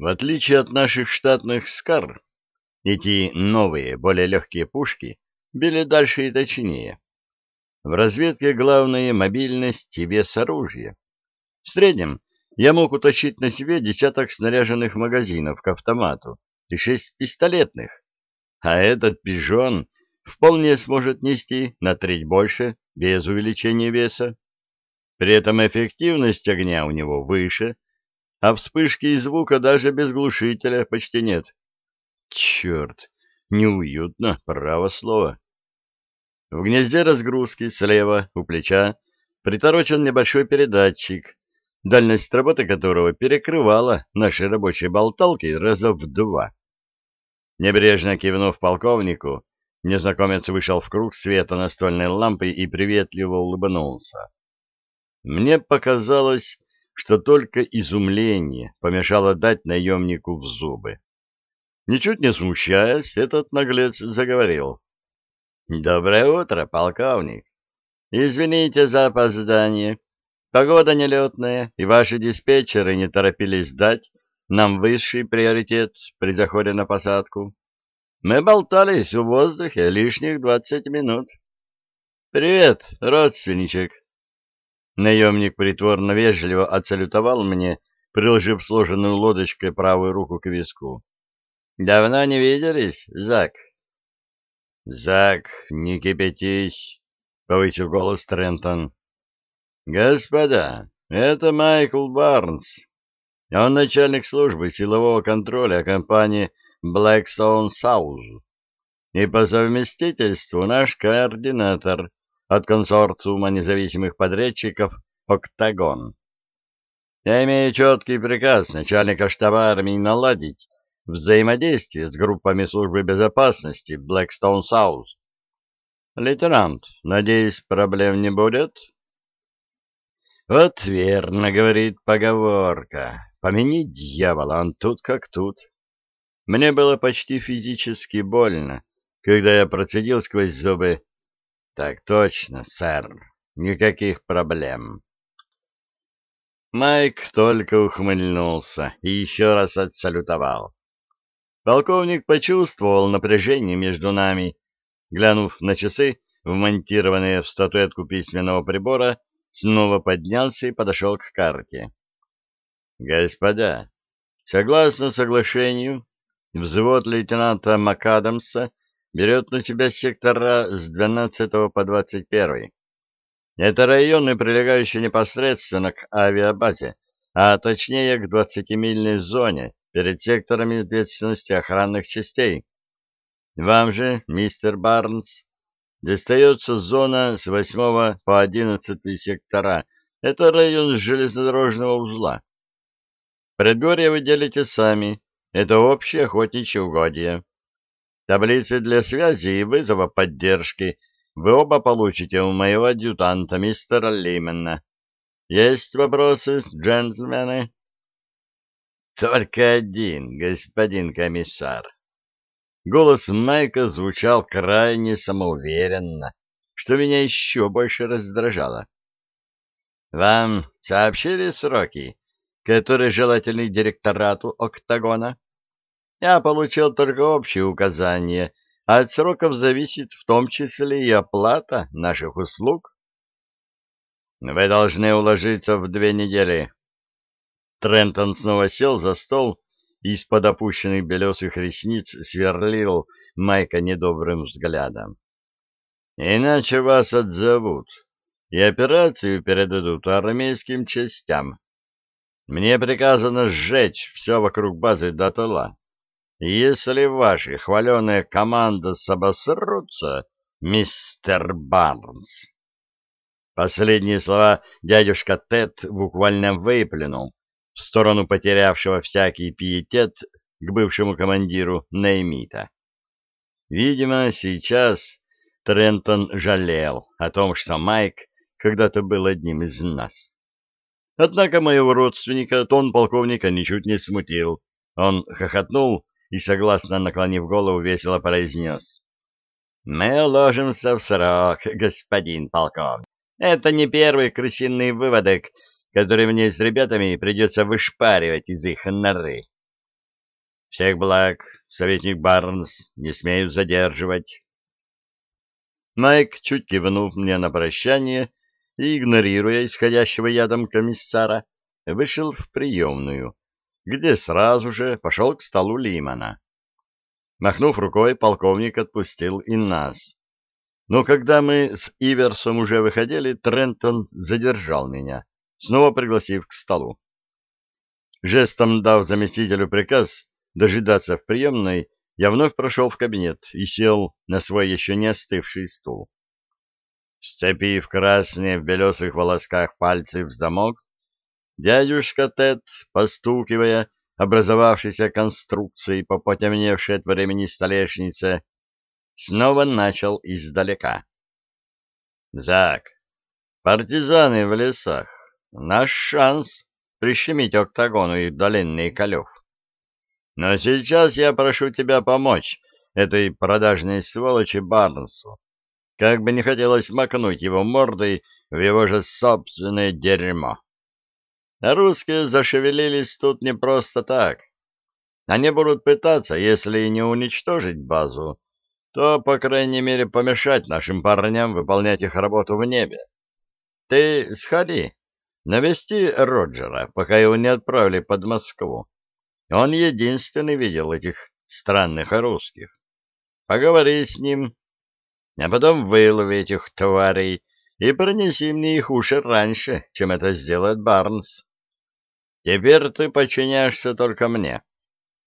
В отличие от наших штатных «Скар», эти новые, более легкие пушки били дальше и точнее. В разведке главное — мобильность и вес оружия. В среднем я мог утащить на себе десяток снаряженных магазинов к автомату и шесть пистолетных, а этот пижон вполне сможет нести на треть больше без увеличения веса. При этом эффективность огня у него выше, а вспышки и звука даже без глушителя почти нет. Черт, неуютно, право слово. В гнезде разгрузки слева у плеча приторочен небольшой передатчик, дальность работы которого перекрывала наши рабочие болталки раза в два. Небрежно кивнув полковнику, незнакомец вышел в круг света настольной лампы и приветливо улыбнулся. Мне показалось, что только изумление помешало дать наемнику в зубы. Ничуть не смущаясь, этот наглец заговорил. — Доброе утро, полковник. Извините за опоздание. Погода нелетная, и ваши диспетчеры не торопились дать нам высший приоритет при заходе на посадку. Мы болтались в воздухе лишних двадцать минут. — Привет, родственничек. Наемник притворно вежливо отсалютовал мне, приложив сложенную лодочкой правую руку к виску. — Давно не виделись, Зак? — Зак, не кипятись, — повысил голос Трентон. «Господа, это Майкл Барнс. Он начальник службы силового контроля компании Blackstone South и по совместительству наш координатор от консорциума независимых подрядчиков «Октагон». Я имею четкий приказ начальника штаба армии наладить взаимодействие с группами службы безопасности Blackstone South. Лейтенант, надеюсь, проблем не будет? Вот верно, говорит поговорка. Помяни дьявола, он тут как тут. Мне было почти физически больно, когда я процедил сквозь зубы. Так точно, сэр, никаких проблем. Майк только ухмыльнулся и еще раз отсалютовал. Полковник почувствовал напряжение между нами. Глянув на часы, вмонтированные в статуэтку письменного прибора, снова поднялся и подошел к карте. «Господа, согласно соглашению, взвод лейтенанта МакАдамса берет на себя сектора с 12 по 21. Это районы, прилегающие непосредственно к авиабазе, а точнее к 20-мильной зоне перед секторами ответственности охранных частей. Вам же, мистер Барнс, достается зона с 8 по 11 сектора. Это район железнодорожного узла. Предгорье вы делите сами. Это общее охотничье угодье. Таблицы для связи и вызова поддержки вы оба получите у моего адъютанта, мистера Лимена. Есть вопросы, джентльмены? Только один, господин комиссар. Голос Майка звучал крайне самоуверенно, что меня еще больше раздражало. «Вам сообщили сроки, которые желательны директорату «Октагона»?» Я получил только общие указания, а от сроков зависит в том числе и оплата наших услуг. Вы должны уложиться в две недели. Трентон снова сел за стол из-под опущенных белесых ресниц сверлил Майка недобрым взглядом. «Иначе вас отзовут, и операцию передадут армейским частям. Мне приказано сжечь все вокруг базы дотла. Если ваши хваленые команды обосрутся, мистер Барнс...» Последние слова дядюшка Тед буквально выплюнул, в сторону потерявшего всякий пиетет к бывшему командиру Неймита. Видимо, сейчас Трентон жалел о том, что Майк когда-то был одним из нас. Однако моего родственника тон полковника ничуть не смутил. Он хохотнул и, согласно наклонив голову, весело произнес. — Мы ложимся в срок, господин полковник. Это не первый крысиный выводок, который мне с ребятами придется вышпаривать из их норы. Всех благ, советник Барнс, не смею задерживать. Майк, чуть кивнув мне на прощание и, игнорируя исходящего ядом комиссара, вышел в приемную, где сразу же пошел к столу Лимана. Махнув рукой, полковник отпустил и нас. Но когда мы с Иверсом уже выходили, Трентон задержал меня, снова пригласив к столу. Жестом дав заместителю приказ дожидаться в приемной, я вновь прошел в кабинет и сел на свой еще не остывший стул. Сцепив красные в белесых волосках пальцы в замок, дядюшка Тед, постукивая образовавшейся конструкцией по потемневшей от времени столешнице, снова начал издалека. «Зак, партизаны в лесах, наш шанс прищемить октагону и долинный колев. Но сейчас я прошу тебя помочь этой продажной сволочи Барнсу. Как бы не хотелось макнуть его мордой в его же собственное дерьмо. Русские зашевелились тут не просто так. Они будут пытаться, если не уничтожить базу, то, по крайней мере, помешать нашим парням выполнять их работу в небе. Ты сходи, навести Роджера, пока его не отправили под Москву. Он единственный видел этих странных русских. Поговори с ним, а потом вылови этих тварей и принеси мне их уши раньше, чем это сделает Барнс. Теперь ты подчиняешься только мне.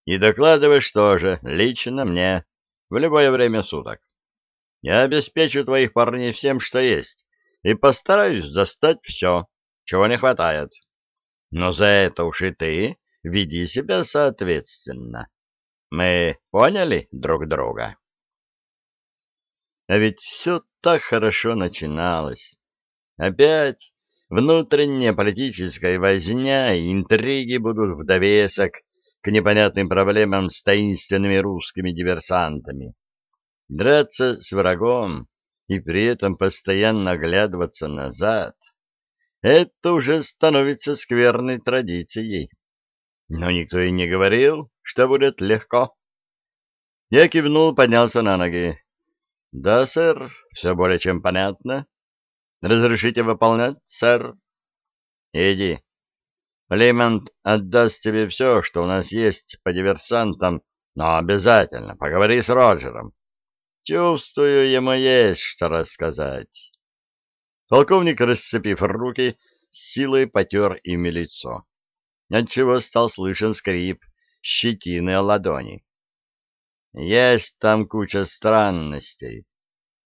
И докладываешь тоже, лично мне, в любое время суток. Я обеспечу твоих парней всем, что есть, и постараюсь достать все, чего не хватает. Но за это уж и ты веди себя соответственно. Мы поняли друг друга? А ведь все так хорошо начиналось. Опять внутренняя политическая возня и интриги будут в довесок к непонятным проблемам с таинственными русскими диверсантами. Драться с врагом и при этом постоянно оглядываться назад — это уже становится скверной традицией. Но никто и не говорил, что будет легко. Я кивнул, поднялся на ноги. — Да, сэр, все более чем понятно. — Разрешите выполнять, сэр? — Иди. Лимонт отдаст тебе все, что у нас есть по диверсантам, но обязательно поговори с Роджером. Чувствую, ему есть что рассказать. Полковник, расцепив руки, силой потер ими лицо отчего стал слышен скрип щетины ладони. Есть там куча странностей.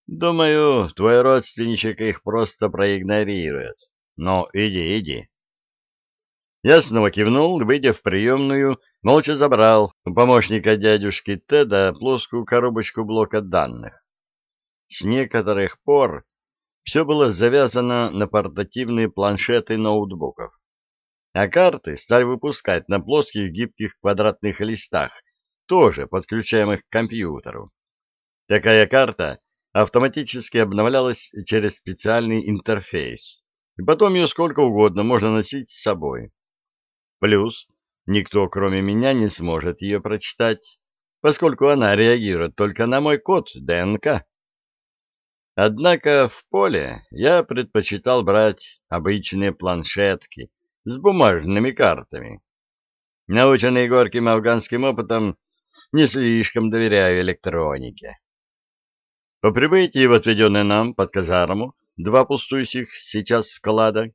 Думаю, твой родственничек их просто проигнорирует. Но иди, иди. Я снова кивнул, выйдя в приемную, молча забрал у помощника дядюшки Теда плоскую коробочку блока данных. С некоторых пор все было завязано на портативные планшеты ноутбуков а карты стали выпускать на плоских гибких квадратных листах, тоже подключаемых к компьютеру. Такая карта автоматически обновлялась через специальный интерфейс, и потом ее сколько угодно можно носить с собой. Плюс никто, кроме меня, не сможет ее прочитать, поскольку она реагирует только на мой код ДНК. Однако в поле я предпочитал брать обычные планшетки, с бумажными картами. Наученный горьким афганским опытом, не слишком доверяю электронике. По прибытии в отведенный нам под казарму два пустующих сейчас склада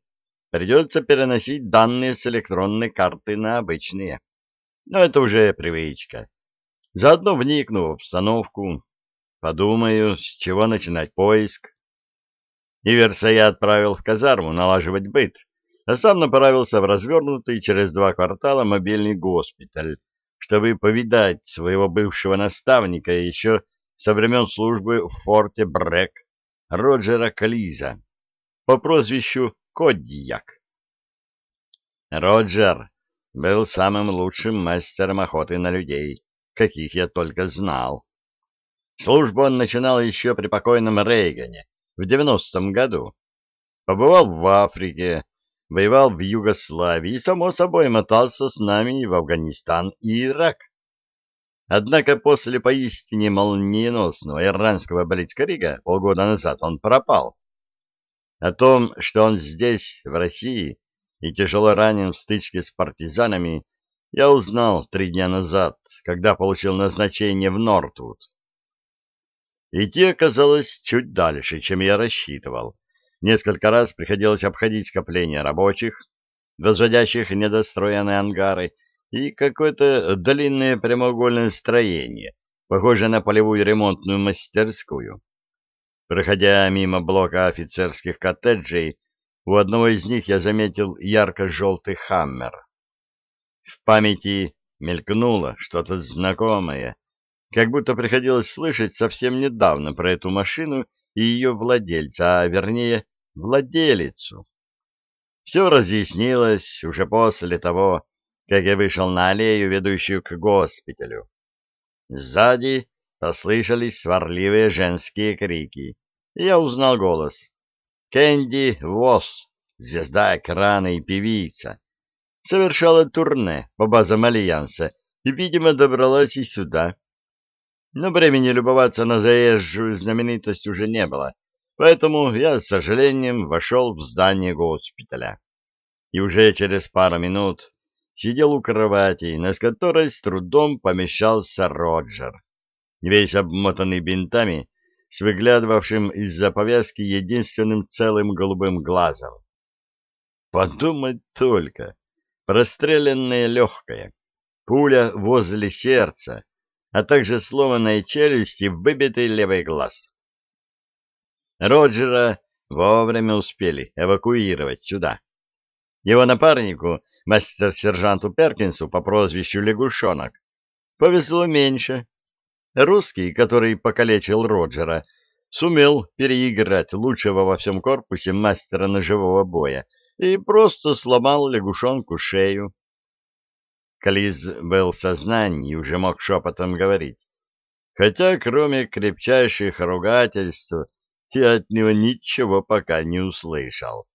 придется переносить данные с электронной карты на обычные. Но это уже привычка. Заодно вникну в обстановку, подумаю, с чего начинать поиск. Иверса я отправил в казарму налаживать быт, а сам направился в развернутый через два квартала мобильный госпиталь, чтобы повидать своего бывшего наставника еще со времен службы в форте Брэк, Роджера Кализа, по прозвищу Кодьяк. Роджер был самым лучшим мастером охоты на людей, каких я только знал. Службу он начинал еще при покойном Рейгане в девяностом году. Побывал в Африке, воевал в Югославии и, само собой, мотался с нами в Афганистан и Ирак. Однако после поистине молниеносного иранского блицкрига полгода назад он пропал. О том, что он здесь, в России, и тяжело ранен в стычке с партизанами, я узнал три дня назад, когда получил назначение в Нортвуд. Идти оказалось чуть дальше, чем я рассчитывал. Несколько раз приходилось обходить скопления рабочих, возводящих недостроенные ангары, и какое-то длинное прямоугольное строение, похожее на полевую ремонтную мастерскую. Проходя мимо блока офицерских коттеджей, у одного из них я заметил ярко-желтый хаммер. В памяти мелькнуло что-то знакомое, как будто приходилось слышать совсем недавно про эту машину и ее владельца, а вернее, владелицу. Все разъяснилось уже после того, как я вышел на аллею, ведущую к госпиталю. Сзади послышались сварливые женские крики, я узнал голос. Кэнди Восс, звезда экрана и певица, совершала турне по базам Альянса и, видимо, добралась и сюда. Но времени любоваться на заезжую знаменитость уже не было, поэтому я с сожалением вошел в здание госпиталя. И уже через пару минут сидел у кровати, на которой с трудом помещался Роджер, весь обмотанный бинтами, с выглядывавшим из-за повязки единственным целым голубым глазом. Подумать только, простреленное легкое, пуля возле сердца, а также сломанная челюсть и выбитый левый глаз. Роджера вовремя успели эвакуировать сюда. Его напарнику мастер-сержанту Перкинсу по прозвищу Лягушонок повезло меньше. Русский, который покалечил Роджера, сумел переиграть лучшего во всем корпусе мастера ножевого боя и просто сломал лягушонку шею. Кализ был в сознании и уже мог шепотом говорить. Хотя, кроме крепчайших ругательств, я от него ничего пока не услышал.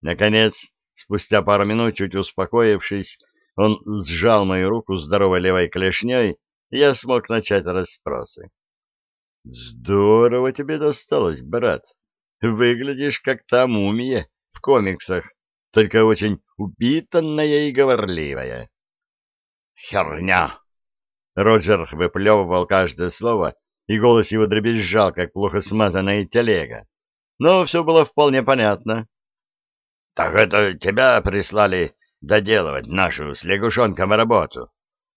Наконец, Спустя пару минут, чуть успокоившись, он сжал мою руку здоровой левой клешней, и я смог начать расспросы. — Здорово тебе досталось, брат. Выглядишь как та мумия в комиксах, только очень упитанная и говорливая. — Херня! Роджер выплевывал каждое слово, и голос его дребезжал, как плохо смазанная телега. Но все было вполне понятно. Так это тебя прислали доделывать нашу с лягушонком работу?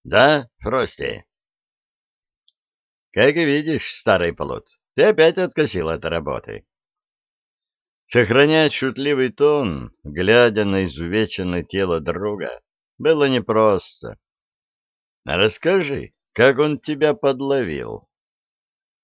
Да, Фрости? Как видишь, старый плут, ты опять откосил от работы. Сохранять шутливый тон, глядя на изувеченное тело друга, было непросто. Расскажи, как он тебя подловил?